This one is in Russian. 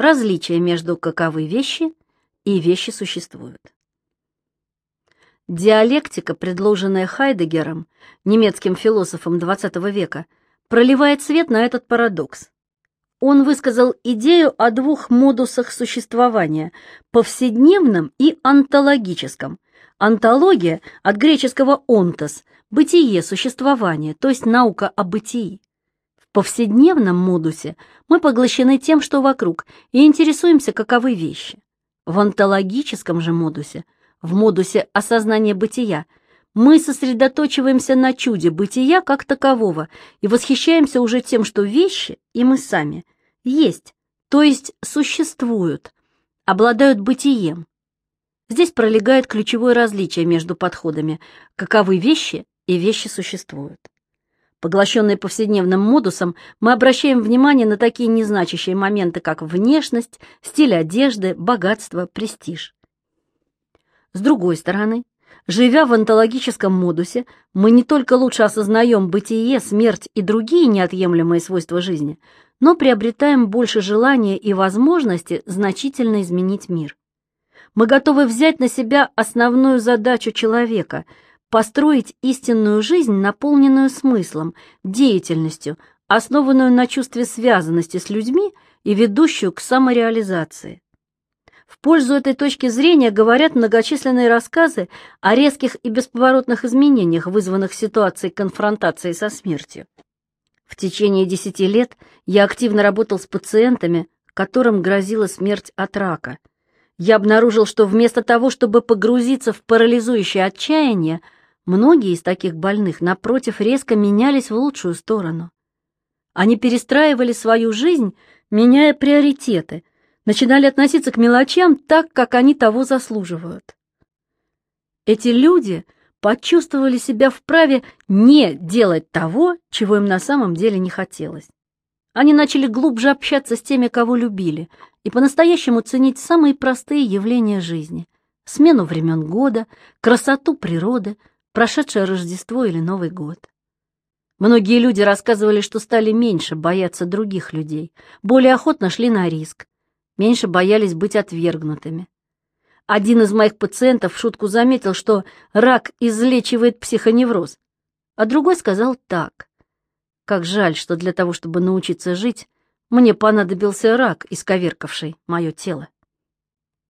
Различие между каковы вещи и вещи существуют. Диалектика, предложенная Хайдегером, немецким философом XX века, проливает свет на этот парадокс. Он высказал идею о двух модусах существования – повседневном и онтологическом. Онтология от греческого «онтос» – бытие, существование, то есть наука о бытии. Повседневном модусе мы поглощены тем, что вокруг, и интересуемся, каковы вещи. В онтологическом же модусе – в модусе осознания бытия, мы сосредоточиваемся на чуде бытия как такового и восхищаемся уже тем, что вещи, и мы сами, есть, то есть существуют, обладают бытием. Здесь пролегает ключевое различие между подходами, каковы вещи и вещи существуют. Поглощенные повседневным модусом, мы обращаем внимание на такие незначащие моменты, как внешность, стиль одежды, богатство, престиж. С другой стороны, живя в онтологическом модусе, мы не только лучше осознаем бытие, смерть и другие неотъемлемые свойства жизни, но приобретаем больше желания и возможности значительно изменить мир. Мы готовы взять на себя основную задачу человека – построить истинную жизнь, наполненную смыслом, деятельностью, основанную на чувстве связанности с людьми и ведущую к самореализации. В пользу этой точки зрения говорят многочисленные рассказы о резких и бесповоротных изменениях, вызванных ситуацией конфронтации со смертью. В течение десяти лет я активно работал с пациентами, которым грозила смерть от рака. Я обнаружил, что вместо того, чтобы погрузиться в парализующее отчаяние, многие из таких больных, напротив, резко менялись в лучшую сторону. Они перестраивали свою жизнь, меняя приоритеты – начинали относиться к мелочам так, как они того заслуживают. Эти люди почувствовали себя вправе не делать того, чего им на самом деле не хотелось. Они начали глубже общаться с теми, кого любили, и по-настоящему ценить самые простые явления жизни — смену времен года, красоту природы, прошедшее Рождество или Новый год. Многие люди рассказывали, что стали меньше бояться других людей, более охотно шли на риск, меньше боялись быть отвергнутыми. Один из моих пациентов в шутку заметил, что рак излечивает психоневроз, а другой сказал так. Как жаль, что для того, чтобы научиться жить, мне понадобился рак, исковеркавший мое тело.